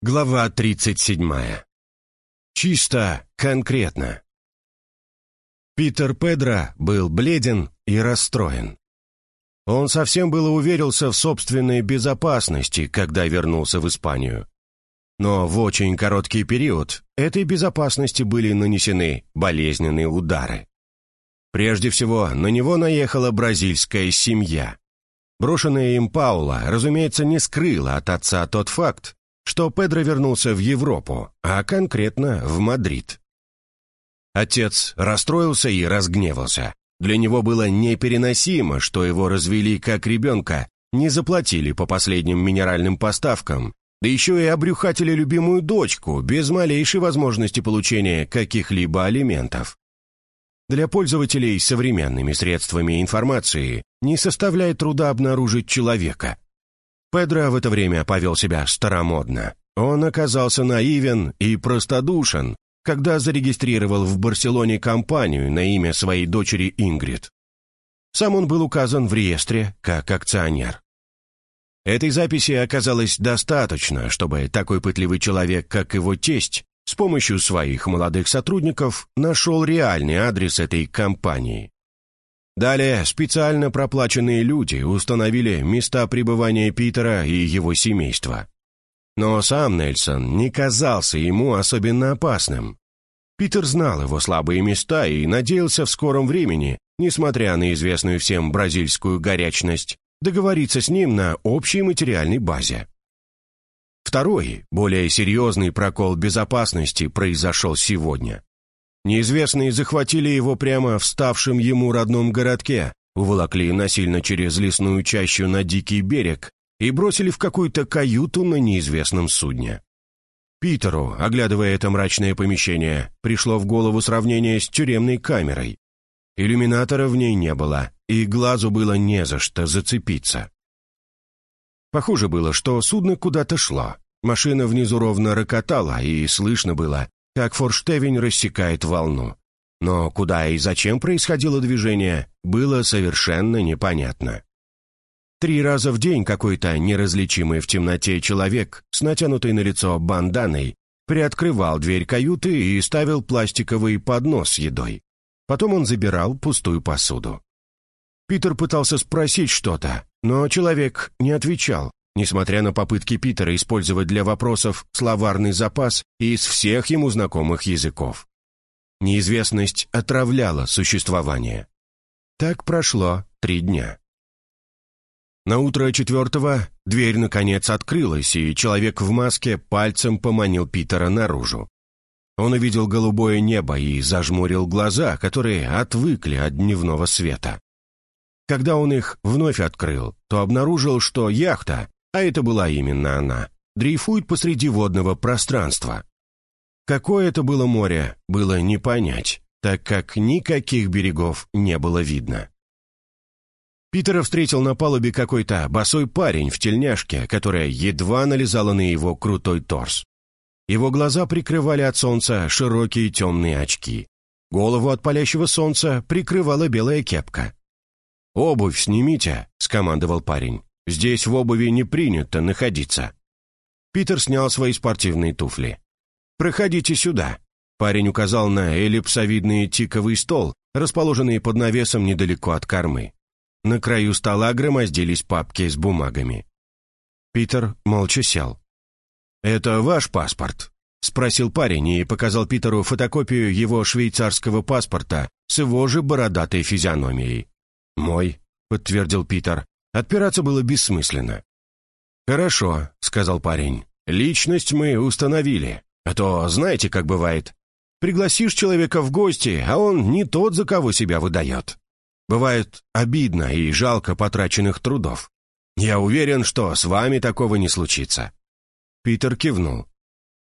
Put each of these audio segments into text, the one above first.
Глава 37. Чисто конкретно. Питер Педро был бледен и расстроен. Он совсем было уверился в собственной безопасности, когда вернулся в Испанию. Но в очень короткий период этой безопасности были нанесены болезненные удары. Прежде всего, на него наехала бразильская семья. Брошенная им Паула, разумеется, не скрыла от отца тот факт, что Педро вернулся в Европу, а конкретно в Мадрид. Отец расстроился и разгневался. Для него было непереносимо, что его развели как ребенка, не заплатили по последним минеральным поставкам, да еще и обрюхатили любимую дочку без малейшей возможности получения каких-либо алиментов. Для пользователей современными средствами информации не составляет труда обнаружить человека, Педро в это время повел себя старомодно. Он оказался наивен и простодушен, когда зарегистрировал в Барселоне компанию на имя своей дочери Ингрид. Сам он был указан в реестре как акционер. Этой записи оказалось достаточно, чтобы такой пытливый человек, как его тесть, с помощью своих молодых сотрудников нашел реальный адрес этой компании. Далее специально проплаченные люди установили места пребывания Питера и его семейства. Но сам Нельсон не казался ему особенно опасным. Питер знал его слабые места и надеялся в скором времени, несмотря на известную всем бразильскую горячность, договориться с ним на общей материальной базе. Второй, более серьезный прокол безопасности произошел сегодня. Неизвестные захватили его прямо в ставшем ему родном городке, уволокли насильно через лесную чащу на дикий берег и бросили в какую-то каюту на неизвестном судне. Питеру, оглядывая это мрачное помещение, пришло в голову сравнение с тюремной камерой. Иллюминатора в ней не было, и глазу было не за что зацепиться. Похоже было, что судно куда-то шло. Машина внизу ровно рокотала, и слышно было, как форштевень рассекает волну. Но куда и зачем происходило движение, было совершенно непонятно. Три раза в день какой-то неразличимый в темноте человек с натянутой на лицо банданой приоткрывал дверь каюты и ставил пластиковый поднос с едой. Потом он забирал пустую посуду. Питер пытался спросить что-то, но человек не отвечал, несмотря на попытки Питера использовать для вопросов словарный запас из всех ему знакомых языков. Неизвестность отравляла существование. Так прошло три дня. На утро четвертого дверь наконец открылась, и человек в маске пальцем поманил Питера наружу. Он увидел голубое небо и зажмурил глаза, которые отвыкли от дневного света. Когда он их вновь открыл, то обнаружил, что яхта, а это была именно она, дрейфует посреди водного пространства. Какое это было море, было не понять, так как никаких берегов не было видно. Питера встретил на палубе какой-то босой парень в тельняшке, которая едва налезала на его крутой торс. Его глаза прикрывали от солнца широкие темные очки. Голову от палящего солнца прикрывала белая кепка. «Обувь снимите», — скомандовал парень. Здесь в обуви не принято находиться». Питер снял свои спортивные туфли. «Проходите сюда». Парень указал на эллипсовидный тиковый стол, расположенный под навесом недалеко от кормы. На краю стола громоздились папки с бумагами. Питер молча сел. «Это ваш паспорт?» — спросил парень и показал Питеру фотокопию его швейцарского паспорта с его же бородатой физиономией. «Мой», — подтвердил Питер. Отпираться было бессмысленно. «Хорошо», — сказал парень. «Личность мы установили. А то, знаете, как бывает. Пригласишь человека в гости, а он не тот, за кого себя выдает. Бывает обидно и жалко потраченных трудов. Я уверен, что с вами такого не случится». Питер кивнул.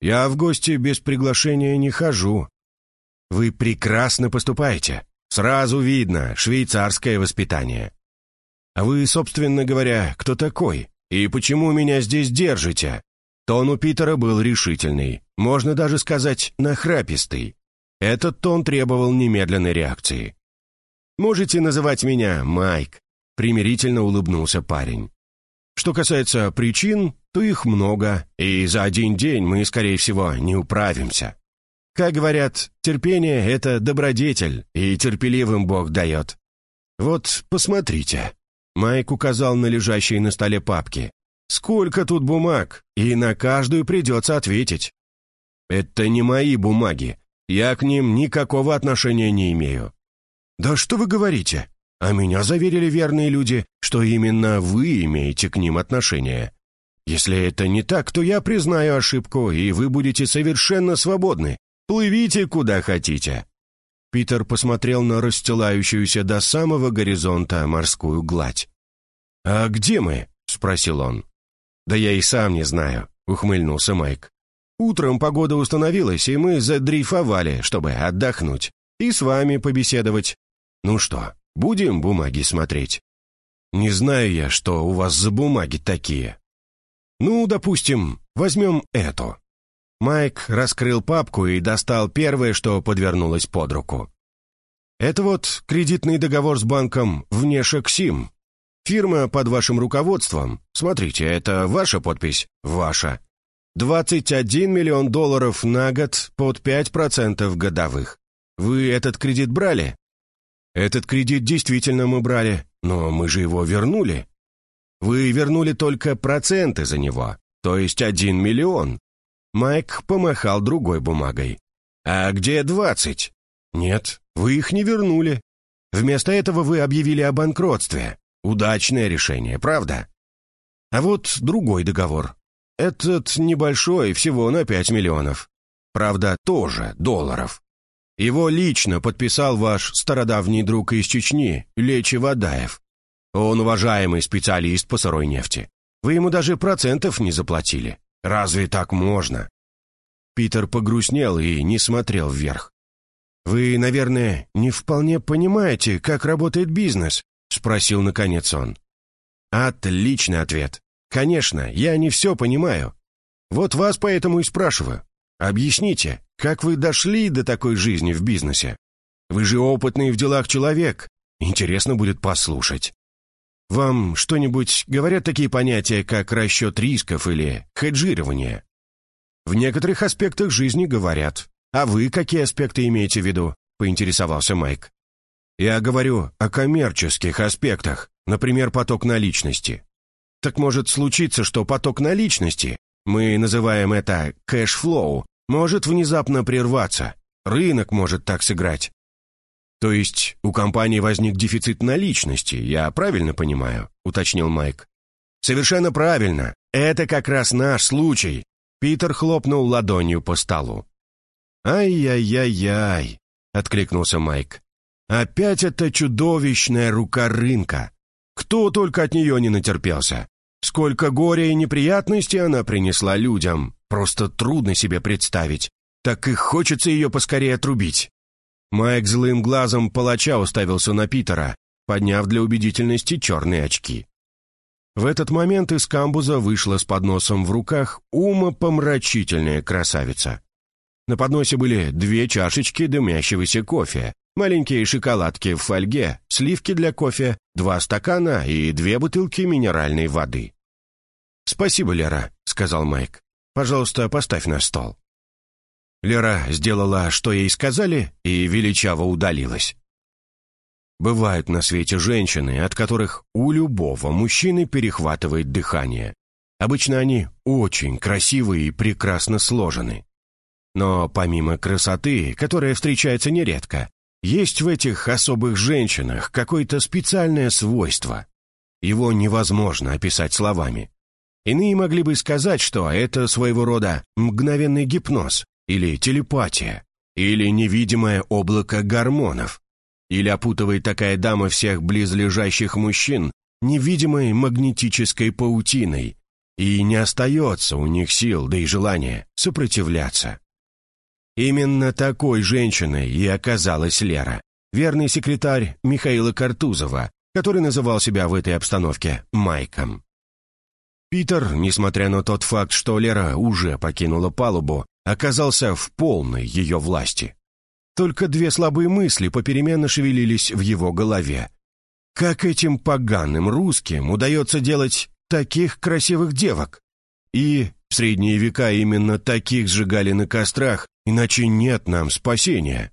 «Я в гости без приглашения не хожу». «Вы прекрасно поступаете. Сразу видно, швейцарское воспитание. А вы, собственно говоря, кто такой? И почему меня здесь держите?» Тон у Питера был решительный, можно даже сказать, нахрапистый. Этот тон требовал немедленной реакции. «Можете называть меня Майк», — примирительно улыбнулся парень. Что касается причин, то их много, и за один день мы, скорее всего, не управимся. Как говорят, терпение — это добродетель, и терпеливым Бог дает. Вот, посмотрите. Майк указал на лежащие на столе папки. Сколько тут бумаг, и на каждую придется ответить. Это не мои бумаги. Я к ним никакого отношения не имею. Да что вы говорите? А меня заверили верные люди, что именно вы имеете к ним отношение. Если это не так, то я признаю ошибку, и вы будете совершенно свободны. Плывите куда хотите». Питер посмотрел на расстилающуюся до самого горизонта морскую гладь. «А где мы?» — спросил он. «Да я и сам не знаю», — ухмыльнулся Майк. «Утром погода установилась, и мы задрейфовали, чтобы отдохнуть. И с вами побеседовать. Ну что, будем бумаги смотреть?» «Не знаю я, что у вас за бумаги такие», «Ну, допустим, возьмем эту». Майк раскрыл папку и достал первое, что подвернулось под руку. «Это вот кредитный договор с банком Внешексим. Фирма под вашим руководством. Смотрите, это ваша подпись? Ваша. 21 миллион долларов на год под 5% годовых. Вы этот кредит брали?» «Этот кредит действительно мы брали, но мы же его вернули», вы вернули только проценты за него, то есть один миллион. Майк помахал другой бумагой. А где двадцать? Нет, вы их не вернули. Вместо этого вы объявили о банкротстве. Удачное решение, правда? А вот другой договор. Этот небольшой, всего на пять миллионов. Правда, тоже долларов. Его лично подписал ваш стародавний друг из Чечни, Лечи Вадаев. Он уважаемый специалист по сырой нефти. Вы ему даже процентов не заплатили. Разве так можно?» Питер погрустнел и не смотрел вверх. «Вы, наверное, не вполне понимаете, как работает бизнес?» — спросил наконец он. «Отличный ответ. Конечно, я не все понимаю. Вот вас поэтому и спрашиваю. Объясните, как вы дошли до такой жизни в бизнесе? Вы же опытный в делах человек. Интересно будет послушать». Вам что-нибудь говорят такие понятия, как расчет рисков или хеджирование? В некоторых аспектах жизни говорят. А вы какие аспекты имеете в виду? Поинтересовался Майк. Я говорю о коммерческих аспектах, например, поток наличности. Так может случиться, что поток наличности, мы называем это cash flow, может внезапно прерваться. Рынок может так сыграть. «То есть у компании возник дефицит наличности, я правильно понимаю?» — уточнил Майк. «Совершенно правильно. Это как раз наш случай». Питер хлопнул ладонью по столу. «Ай-яй-яй-яй», — откликнулся Майк. «Опять эта чудовищная рука рынка. Кто только от нее не натерпелся. Сколько горя и неприятностей она принесла людям. Просто трудно себе представить. Так и хочется ее поскорее отрубить. Майк злым глазом палача уставился на Питера, подняв для убедительности черные очки. В этот момент из камбуза вышла с подносом в руках умопомрачительная красавица. На подносе были две чашечки дымящегося кофе, маленькие шоколадки в фольге, сливки для кофе, два стакана и две бутылки минеральной воды. «Спасибо, Лера», — сказал Майк. «Пожалуйста, поставь на стол». Лера сделала, что ей сказали, и величаво удалилась. Бывают на свете женщины, от которых у любого мужчины перехватывает дыхание. Обычно они очень красивые и прекрасно сложены. Но помимо красоты, которая встречается нередко, есть в этих особых женщинах какое-то специальное свойство. Его невозможно описать словами. Иные могли бы сказать, что это своего рода мгновенный гипноз, или телепатия, или невидимое облако гормонов, или опутывает такая дама всех близлежащих мужчин невидимой магнетической паутиной, и не остается у них сил, да и желания сопротивляться. Именно такой женщиной и оказалась Лера, верный секретарь Михаила Картузова, который называл себя в этой обстановке Майком. Питер, несмотря на тот факт, что Лера уже покинула палубу, оказался в полной ее власти. Только две слабые мысли попеременно шевелились в его голове. Как этим поганым русским удается делать таких красивых девок. И в средние века именно таких сжигали на кострах, иначе нет нам спасения.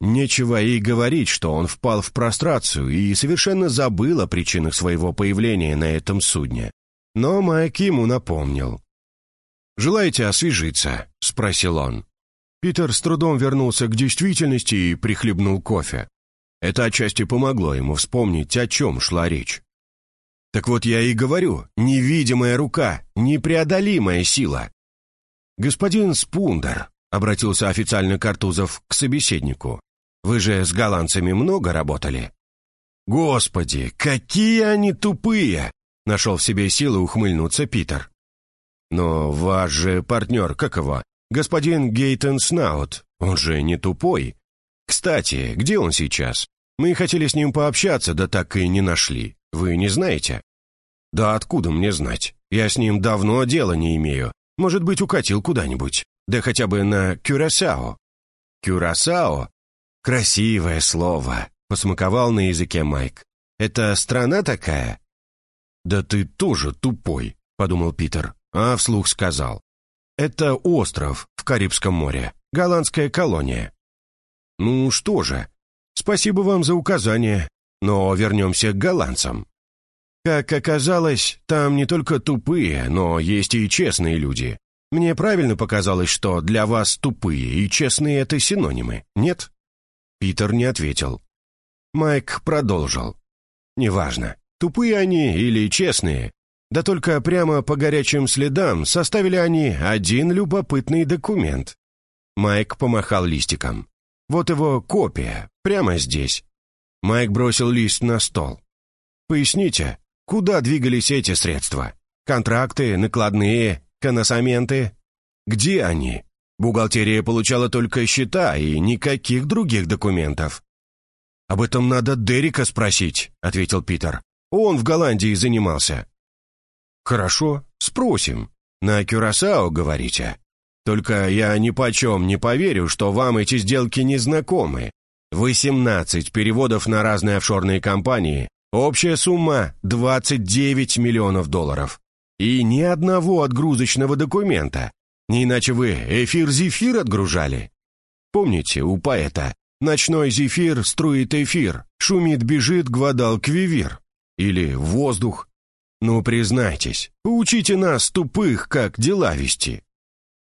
Нечего и говорить, что он впал в прострацию и совершенно забыл о причинах своего появления на этом судне. Но Майк ему напомнил. «Желаете освежиться?» — спросил он. Питер с трудом вернулся к действительности и прихлебнул кофе. Это отчасти помогло ему вспомнить, о чем шла речь. Так вот я и говорю, невидимая рука, непреодолимая сила. «Господин Спундер», — обратился официально Картузов к собеседнику, «вы же с голландцами много работали?» «Господи, какие они тупые!» — нашел в себе силы ухмыльнуться Питер. «Но ваш же партнер, как его? Господин Гейтон Снаут, он же не тупой. Кстати, где он сейчас? Мы хотели с ним пообщаться, да так и не нашли. Вы не знаете?» «Да откуда мне знать? Я с ним давно дела не имею. Может быть, укатил куда-нибудь. Да хотя бы на Кюрасао». «Кюрасао? Красивое слово», — посмаковал на языке Майк. «Это страна такая?» «Да ты тоже тупой», — подумал Питер, а вслух сказал. «Это остров в Карибском море, голландская колония». «Ну что же, спасибо вам за указание, но вернемся к голландцам. Как оказалось, там не только тупые, но есть и честные люди. Мне правильно показалось, что для вас тупые и честные — это синонимы, нет?» Питер не ответил. Майк продолжил. «Неважно, тупые они или честные, да только прямо по горячим следам составили они один любопытный документ». Майк помахал листиком. «Вот его копия, прямо здесь». Майк бросил лист на стол. «Поясните, куда двигались эти средства? Контракты, накладные, коносаменты? Где они? Бухгалтерия получала только счета и никаких других документов». «Об этом надо Дерека спросить», — ответил Питер. «Он в Голландии занимался». «Хорошо, спросим. На Кюрасао, говорите? Только я ни почем не поверю, что вам эти сделки не знакомы. 18 переводов на разные офшорные компании, общая сумма 29 миллионов долларов. И ни одного отгрузочного документа. Не иначе вы эфир-зефир отгружали. Помните, у поэта «Ночной зефир струит эфир, шумит-бежит гвадал-квивир» или «Воздух». Ну, признайтесь, поучите нас, тупых, как дела вести.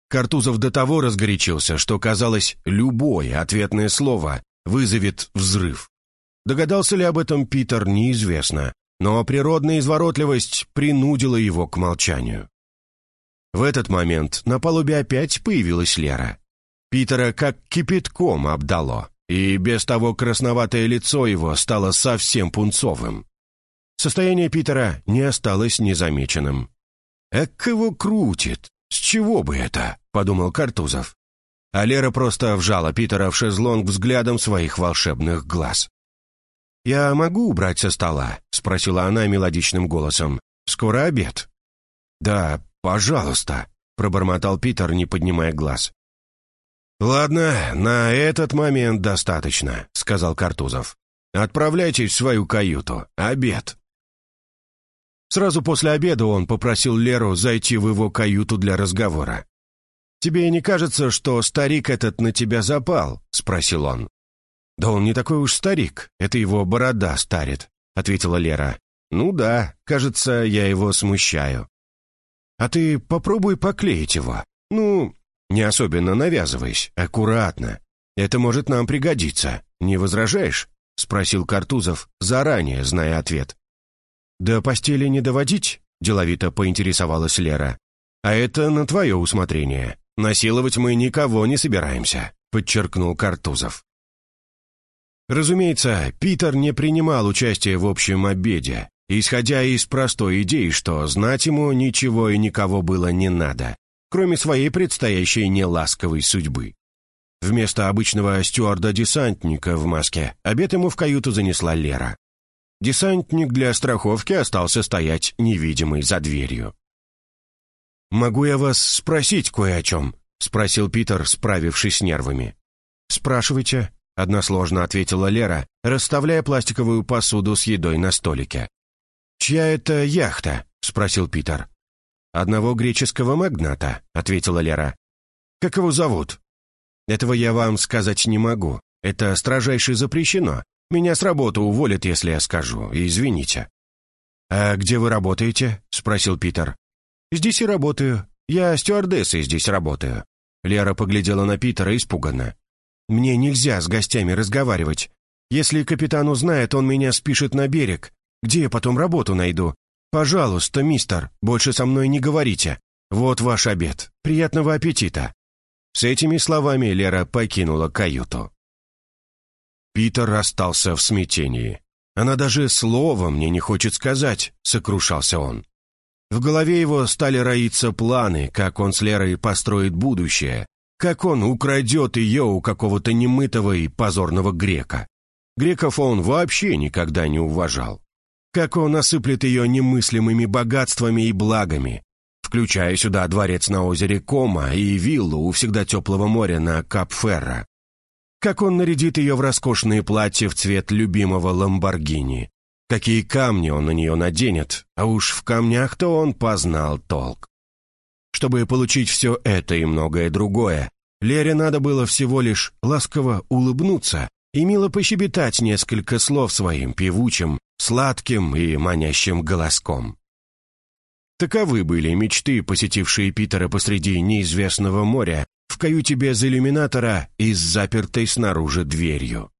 Картузов до того разгорячился, что, казалось, любое ответное слово вызовет взрыв. Догадался ли об этом Питер, неизвестно, но природная изворотливость принудила его к молчанию. В этот момент на палубе опять появилась Лера. Питера как кипятком обдало, и без того красноватое лицо его стало совсем пунцовым. Состояние Питера не осталось незамеченным. «Эк его крутит! С чего бы это?» — подумал Картузов а Лера просто вжала Питера в шезлонг взглядом своих волшебных глаз. «Я могу убрать со стола?» — спросила она мелодичным голосом. «Скоро обед». «Да, пожалуйста», — пробормотал Питер, не поднимая глаз. «Ладно, на этот момент достаточно», — сказал Картузов. «Отправляйтесь в свою каюту. Обед». Сразу после обеда он попросил Леру зайти в его каюту для разговора. «Тебе не кажется, что старик этот на тебя запал?» — спросил он. «Да он не такой уж старик, это его борода старит», — ответила Лера. «Ну да, кажется, я его смущаю». «А ты попробуй поклеить его. Ну, не особенно навязываясь, аккуратно. Это может нам пригодиться. Не возражаешь?» — спросил Картузов, заранее зная ответ. «До постели не доводить?» — деловито поинтересовалась Лера. «А это на твое усмотрение. «Насиловать мы никого не собираемся», — подчеркнул Картузов. Разумеется, Питер не принимал участия в общем обеде, исходя из простой идеи, что знать ему ничего и никого было не надо, кроме своей предстоящей неласковой судьбы. Вместо обычного стюарда-десантника в маске обед ему в каюту занесла Лера. Десантник для страховки остался стоять невидимый за дверью. «Могу я вас спросить кое о чем?» — спросил Питер, справившись с нервами. «Спрашивайте», — односложно ответила Лера, расставляя пластиковую посуду с едой на столике. «Чья это яхта? спросил Питер. «Одного греческого магната», — ответила Лера. «Как его зовут?» «Этого я вам сказать не могу. Это строжайше запрещено. Меня с работы уволят, если я скажу. Извините». «А где вы работаете?» — спросил Питер. «Здесь и работаю. Я стюардессой здесь работаю». Лера поглядела на Питера испуганно. «Мне нельзя с гостями разговаривать. Если капитан узнает, он меня спишет на берег. Где я потом работу найду? Пожалуйста, мистер, больше со мной не говорите. Вот ваш обед. Приятного аппетита». С этими словами Лера покинула каюту. Питер остался в смятении. «Она даже слова мне не хочет сказать», — сокрушался он. В голове его стали роиться планы, как он с Лерой построит будущее, как он украдет ее у какого-то немытого и позорного грека. Греков он вообще никогда не уважал. Как он осыплет ее немыслимыми богатствами и благами, включая сюда дворец на озере Кома и виллу у всегда теплого моря на Кап-Ферро как он нарядит ее в роскошные платья в цвет любимого Ламборгини, какие камни он на нее наденет, а уж в камнях-то он познал толк. Чтобы получить все это и многое другое, Лере надо было всего лишь ласково улыбнуться и мило пощебетать несколько слов своим певучим, сладким и манящим голоском. Таковы были мечты, посетившие Питера посреди неизвестного моря в каюте без иллюминатора и с запертой снаружи дверью.